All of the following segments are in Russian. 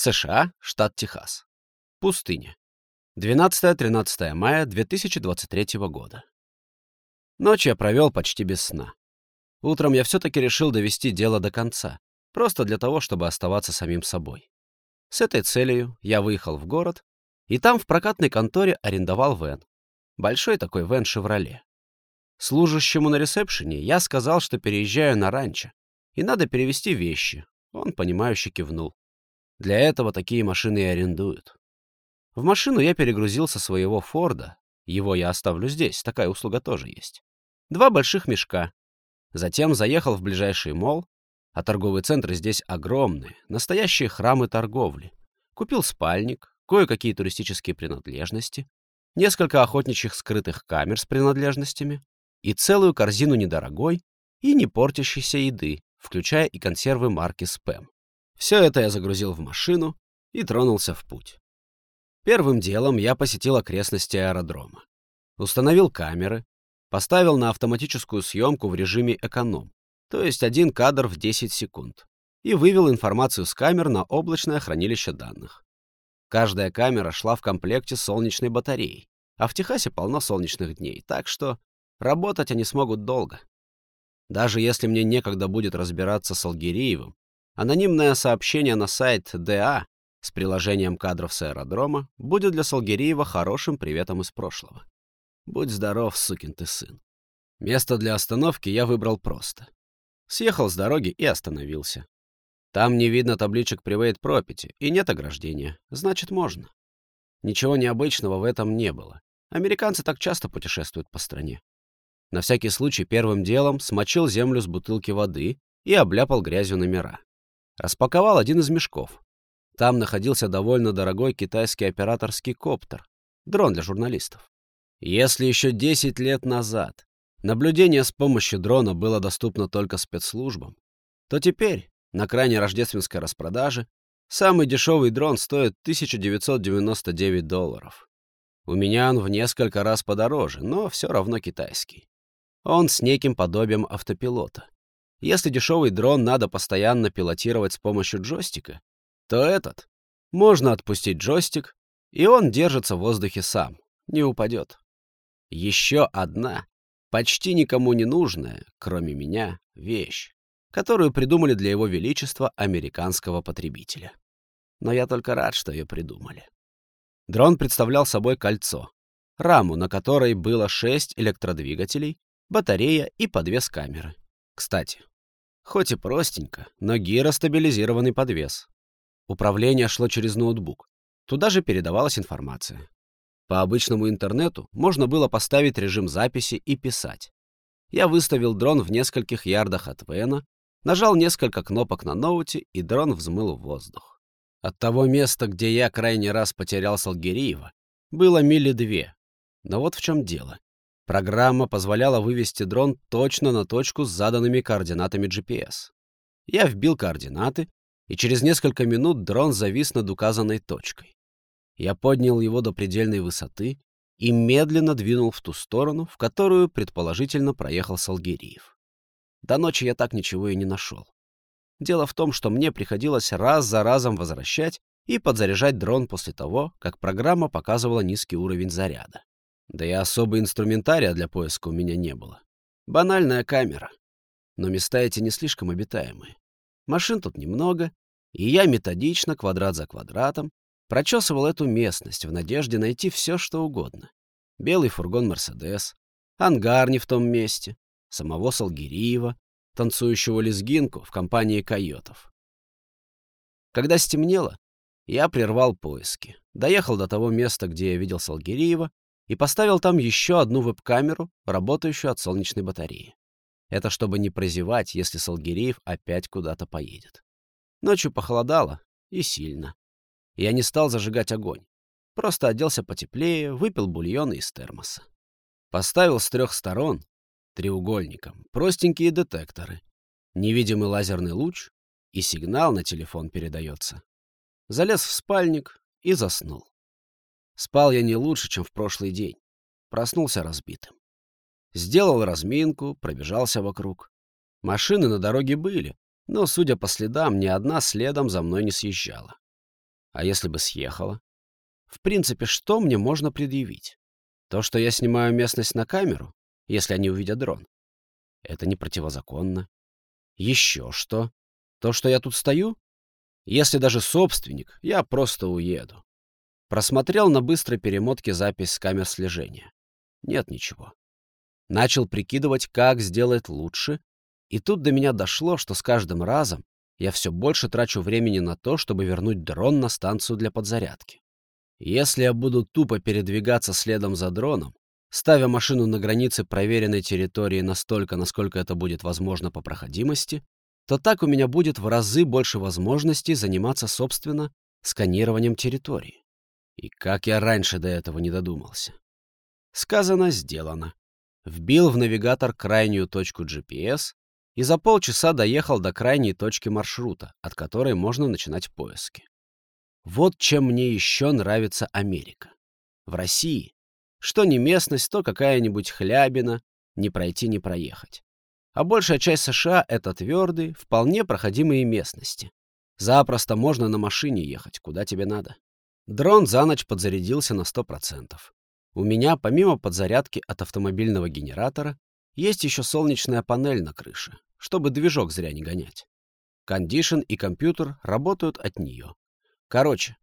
США, штат Техас. Пустыня. 12-13 мая 2023 года. Ночь я провел почти без сна. Утром я все-таки решил довести дело до конца, просто для того, чтобы оставаться самим собой. С этой целью я выехал в город, и там в прокатной конторе арендовал вен. Большой такой вен «Шевроле». Служащему на ресепшене я сказал, что переезжаю на ранчо, и надо перевести вещи. Он, понимающе кивнул. Для этого такие машины и арендуют. В машину я перегрузил со своего Форда. Его я оставлю здесь, такая услуга тоже есть. Два больших мешка. Затем заехал в ближайший мол, а торговые центры здесь огромные, настоящие храмы торговли. Купил спальник, кое-какие туристические принадлежности, несколько охотничьих скрытых камер с принадлежностями и целую корзину недорогой и не портящейся еды, включая и консервы марки «Спэм». Все это я загрузил в машину и тронулся в путь. Первым делом я посетил окрестности аэродрома. Установил камеры, поставил на автоматическую съемку в режиме эконом, то есть один кадр в 10 секунд, и вывел информацию с камер на облачное хранилище данных. Каждая камера шла в комплекте с солнечной батареей, а в Техасе полно солнечных дней, так что работать они смогут долго. Даже если мне некогда будет разбираться с Алгериевым, Анонимное сообщение на сайт ДА с приложением кадров с аэродрома будет для Салгириева хорошим приветом из прошлого. Будь здоров, сукин ты сын. Место для остановки я выбрал просто. Съехал с дороги и остановился. Там не видно табличек Private Property и нет ограждения, значит, можно. Ничего необычного в этом не было. Американцы так часто путешествуют по стране. На всякий случай первым делом смочил землю с бутылки воды и обляпал грязью номера. Распаковал один из мешков. Там находился довольно дорогой китайский операторский коптер, дрон для журналистов. Если еще 10 лет назад наблюдение с помощью дрона было доступно только спецслужбам, то теперь, на крайне рождественской распродаже, самый дешевый дрон стоит 1999 долларов. У меня он в несколько раз подороже, но все равно китайский. Он с неким подобием автопилота. Если дешевый дрон надо постоянно пилотировать с помощью джойстика, то этот можно отпустить джойстик, и он держится в воздухе сам, не упадет. Еще одна, почти никому не нужная, кроме меня, вещь, которую придумали для его величества американского потребителя. Но я только рад, что ее придумали. Дрон представлял собой кольцо, раму, на которой было шесть электродвигателей, батарея и подвес камеры. Кстати, хоть и простенько, но гиростабилизированный подвес. Управление шло через ноутбук. Туда же передавалась информация. По обычному интернету можно было поставить режим записи и писать. Я выставил дрон в нескольких ярдах от Вена, нажал несколько кнопок на ноуте, и дрон взмыл в воздух. От того места, где я крайний раз потерял Салгириева, было мили две. Но вот в чем дело. Программа позволяла вывести дрон точно на точку с заданными координатами GPS. Я вбил координаты, и через несколько минут дрон завис над указанной точкой. Я поднял его до предельной высоты и медленно двинул в ту сторону, в которую, предположительно, проехал Салгириев. До ночи я так ничего и не нашел. Дело в том, что мне приходилось раз за разом возвращать и подзаряжать дрон после того, как программа показывала низкий уровень заряда. Да и особого инструментария для поиска у меня не было. Банальная камера. Но места эти не слишком обитаемые. Машин тут немного, и я методично, квадрат за квадратом, прочесывал эту местность в надежде найти все, что угодно. Белый фургон «Мерседес», ангар не в том месте, самого Салгириева, танцующего лезгинку в компании койотов. Когда стемнело, я прервал поиски, доехал до того места, где я видел Салгириева, и поставил там еще одну веб-камеру, работающую от солнечной батареи. Это чтобы не прозевать, если Салгиреев опять куда-то поедет. Ночью похолодало, и сильно. Я не стал зажигать огонь. Просто оделся потеплее, выпил бульон из термоса. Поставил с трех сторон, треугольником, простенькие детекторы. Невидимый лазерный луч, и сигнал на телефон передается. Залез в спальник и заснул. Спал я не лучше, чем в прошлый день. Проснулся разбитым. Сделал разминку, пробежался вокруг. Машины на дороге были, но, судя по следам, ни одна следом за мной не съезжала. А если бы съехала? В принципе, что мне можно предъявить? То, что я снимаю местность на камеру, если они увидят дрон. Это не противозаконно. Еще что? То, что я тут стою? Если даже собственник, я просто уеду. Просмотрел на быстрой перемотке запись с камер слежения. Нет ничего. Начал прикидывать, как сделать лучше, и тут до меня дошло, что с каждым разом я все больше трачу времени на то, чтобы вернуть дрон на станцию для подзарядки. Если я буду тупо передвигаться следом за дроном, ставя машину на границе проверенной территории настолько, насколько это будет возможно по проходимости, то так у меня будет в разы больше возможностей заниматься, собственно, сканированием территории. И как я раньше до этого не додумался. Сказано, сделано. Вбил в навигатор крайнюю точку GPS и за полчаса доехал до крайней точки маршрута, от которой можно начинать поиски. Вот чем мне еще нравится Америка. В России что не местность, то какая-нибудь хлябина, не пройти, не проехать. А большая часть США — это твердые, вполне проходимые местности. Запросто можно на машине ехать, куда тебе надо. Дрон за ночь подзарядился на 100%. У меня, помимо подзарядки от автомобильного генератора, есть еще солнечная панель на крыше, чтобы движок зря не гонять. Кондишн и компьютер работают от нее. Короче,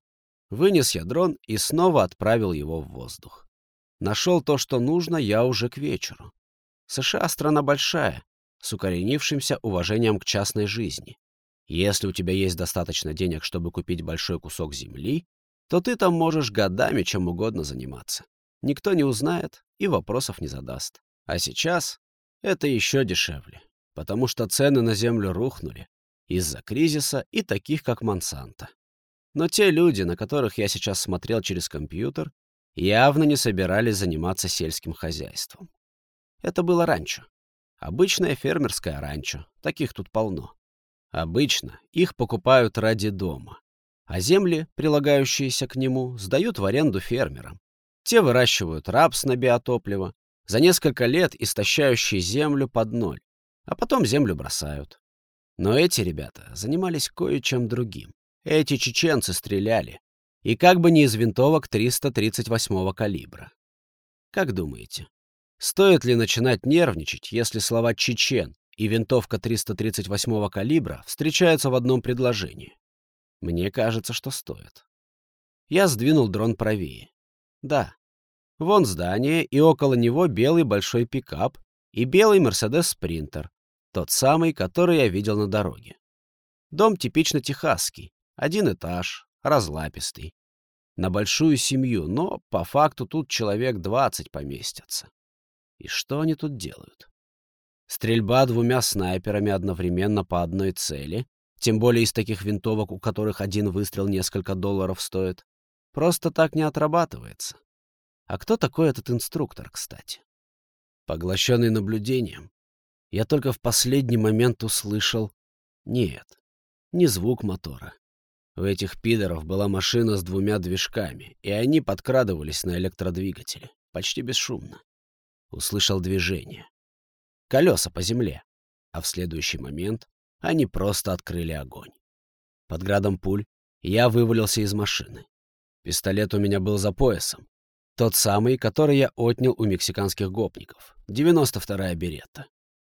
вынес я дрон и снова отправил его в воздух. Нашел то, что нужно, я уже к вечеру. США — страна большая, с укоренившимся уважением к частной жизни. Если у тебя есть достаточно денег, чтобы купить большой кусок земли, то ты там можешь годами чем угодно заниматься. Никто не узнает и вопросов не задаст. А сейчас это еще дешевле, потому что цены на землю рухнули из-за кризиса и таких, как Монсанто. Но те люди, на которых я сейчас смотрел через компьютер, явно не собирались заниматься сельским хозяйством. Это было ранчо. Обычное фермерское ранчо, таких тут полно. Обычно их покупают ради дома, а земли, прилагающиеся к нему, сдают в аренду фермерам. Те выращивают рапс на биотопливо, за несколько лет истощающие землю под ноль, а потом землю бросают. Но эти ребята занимались кое-чем другим. Эти чеченцы стреляли, и как бы не из винтовок 338 калибра. Как думаете, стоит ли начинать нервничать, если слова «чечен» и винтовка 338 калибра встречаются в одном предложении? Мне кажется, что стоит. Я сдвинул дрон правее. Да. Вон здание, и около него белый большой пикап и белый Мерседес Спринтер, тот самый, который я видел на дороге. Дом типично техасский, один этаж, разлапистый. На большую семью, но по факту тут человек двадцать поместятся. И что они тут делают? Стрельба двумя снайперами одновременно по одной цели, тем более из таких винтовок, у которых один выстрел несколько долларов стоит, просто так не отрабатывается. А кто такой этот инструктор, кстати? Поглощенный наблюдением, я только в последний момент услышал «нет», не звук мотора, у этих пидоров была машина с двумя движками, и они подкрадывались на электродвигателе, почти бесшумно. Услышал движение. Колеса по земле. А в следующий момент они просто открыли огонь. Под градом пуль я вывалился из машины. Пистолет у меня был за поясом. Тот самый, который я отнял у мексиканских гопников. 92-я беретта.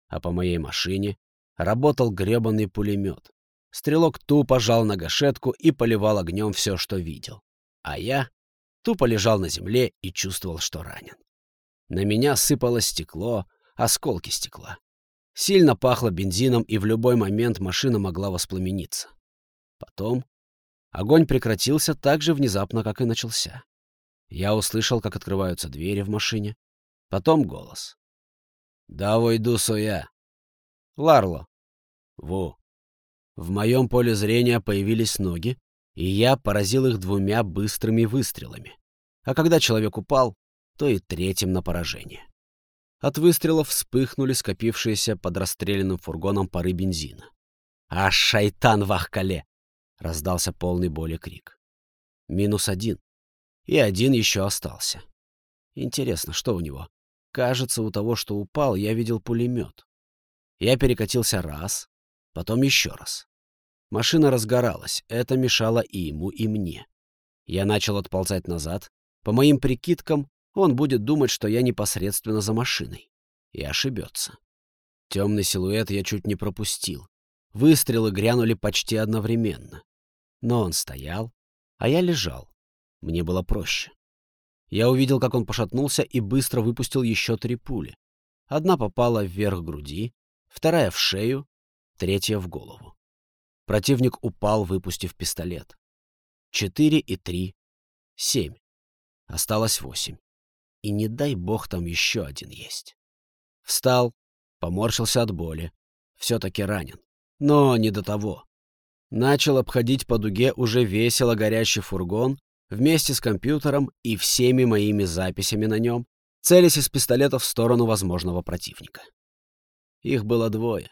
А по моей машине работал гребаный пулемет, Стрелок тупо жал на гашетку и поливал огнем все, что видел. А я тупо лежал на земле и чувствовал, что ранен. На меня сыпало стекло, осколки стекла. Сильно пахло бензином, и в любой момент машина могла воспламениться. Потом огонь прекратился так же внезапно, как и начался. Я услышал, как открываются двери в машине. Потом голос. «Да войду соя». «Ларло». «Ву». В моем поле зрения появились ноги, и я поразил их двумя быстрыми выстрелами. А когда человек упал, то и третьим на поражение. От выстрелов вспыхнули скопившиеся под расстрелянным фургоном пары бензина. «А, шайтан в Ахкале!» — раздался полный боли крик. Минус один. И один еще остался. Интересно, что у него? Кажется, у того, что упал, я видел пулемет. Я перекатился раз, потом еще раз. Машина разгоралась, это мешало и ему, и мне. Я начал отползать назад. По моим прикидкам, он будет думать, что я непосредственно за машиной. И ошибется. Темный силуэт я чуть не пропустил. Выстрелы грянули почти одновременно. Но он стоял, а я лежал. Мне было проще. Я увидел, как он пошатнулся и быстро выпустил еще три пули. Одна попала вверх груди, вторая в шею, третья в голову. Противник упал, выпустив пистолет. Четыре и три — семь. Осталось восемь. И не дай бог там еще один есть. Встал, поморщился от боли. Все-таки ранен. Но не до того. Начал обходить по дуге уже весело горящий фургон вместе с компьютером и всеми моими записями на нем, целясь из пистолета в сторону возможного противника. Их было двое.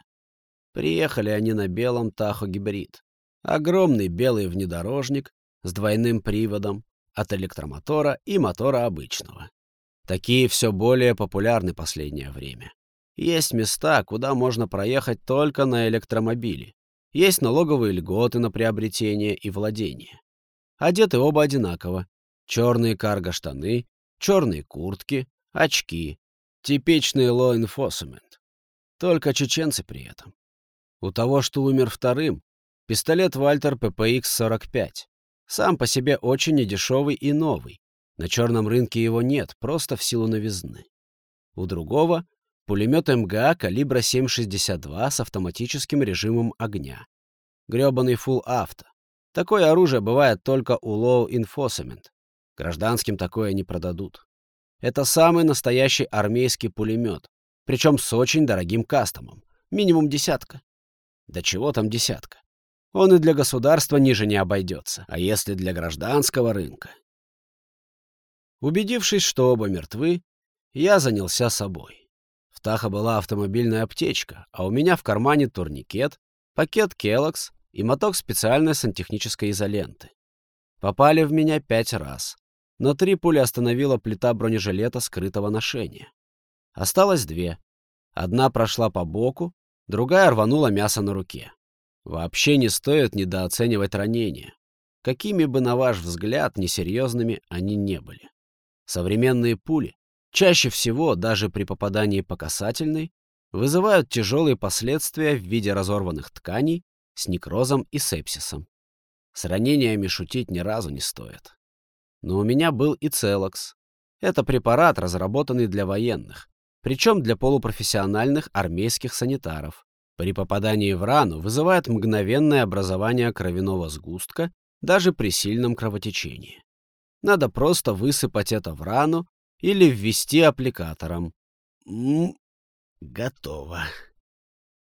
Приехали они на белом Тахо-гибрид. Огромный белый внедорожник с двойным приводом от электромотора и мотора обычного. Такие все более популярны последнее время. Есть места, куда можно проехать только на электромобиле. Есть налоговые льготы на приобретение и владение. Одеты оба одинаково. Черные карго-штаны, черные куртки, очки. Типичный law enforcement. Только чеченцы при этом. У того, что умер вторым, пистолет Вальтер ППХ-45. Сам по себе очень недешевый и новый. На черном рынке его нет, просто в силу новизны. У другого Пулемет МГА калибра 7,62 с автоматическим режимом огня. Грёбаный фулл авто. Такое оружие бывает только у Low Enforcement. Гражданским такое не продадут. Это самый настоящий армейский пулемет, причем с очень дорогим кастомом. Минимум десятка. Да чего там десятка? Он и для государства ниже не обойдется, а если для гражданского рынка? Убедившись, что оба мертвы, я занялся собой. В Таха была автомобильная аптечка, а у меня в кармане турникет, пакет Келлокс и моток специальной сантехнической изоленты. Попали в меня пять раз, но три пули остановила плита бронежилета скрытого ношения. Осталось две. Одна прошла по боку, другая рванула мясо на руке. Вообще не стоит недооценивать ранения. Какими бы, на ваш взгляд, несерьезными они не были. Современные пули чаще всего, даже при попадании по касательной, вызывают тяжелые последствия в виде разорванных тканей с некрозом и сепсисом. С ранениями шутить ни разу не стоит. Но у меня был и Целокс. Это препарат, разработанный для военных, причем для полупрофессиональных армейских санитаров. При попадании в рану вызывает мгновенное образование кровяного сгустка даже при сильном кровотечении. Надо просто высыпать это в рану или ввести аппликатором. М готово.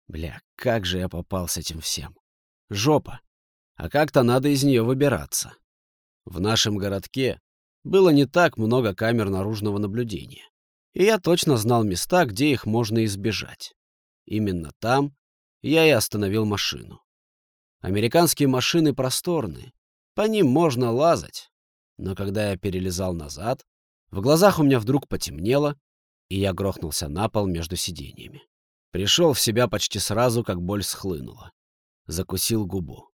Бля, как же я попал с этим всем. Жопа. А как-то надо из нее выбираться. В нашем городке было не так много камер наружного наблюдения. И я точно знал места, где их можно избежать. Именно там я и остановил машину. Американские машины просторные, по ним можно лазать. Но когда я перелезал назад, в глазах у меня вдруг потемнело, и я грохнулся на пол между сиденьями. Пришел в себя почти сразу, как боль схлынула. Закусил губу.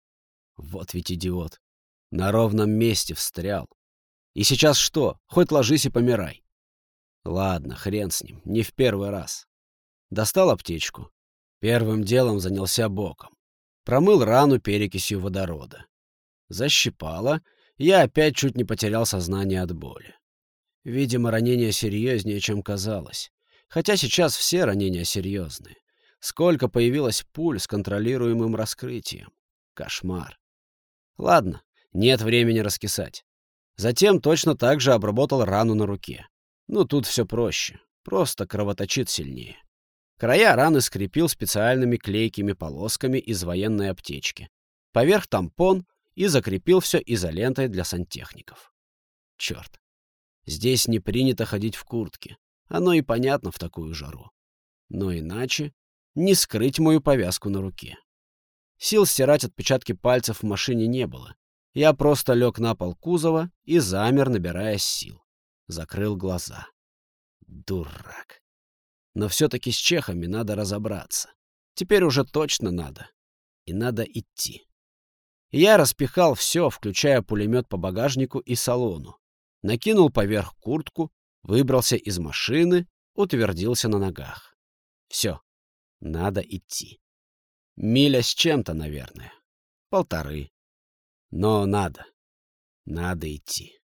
Вот ведь идиот. На ровном месте встрял. И сейчас что? Хоть ложись и помирай. Ладно, хрен с ним, не в первый раз. Достал аптечку. Первым делом занялся боком. Промыл рану перекисью водорода. Защипало, я опять чуть не потерял сознание от боли. Видимо, ранение серьезнее, чем казалось. Хотя сейчас все ранения серьезные. Сколько появилось пуль с контролируемым раскрытием. Кошмар. Ладно, нет времени раскисать. Затем точно так же обработал рану на руке. Ну, тут все проще. Просто кровоточит сильнее. Края раны скрепил специальными клейкими полосками из военной аптечки. Поверх тампон и закрепил все изолентой для сантехников. Черт. Здесь не принято ходить в куртке. Оно и понятно в такую жару. Но иначе не скрыть мою повязку на руке. Сил стирать отпечатки пальцев в машине не было. Я просто лег на пол кузова и замер, набираясь сил. Закрыл глаза. Дурак. Но все-таки с чехами надо разобраться. Теперь уже точно надо. И надо идти. Я распихал все, включая пулемет по багажнику и салону. Накинул поверх куртку, выбрался из машины, утвердился на ногах. Все, надо идти. Миля с чем-то, наверное. Полторы. Но надо. Надо идти.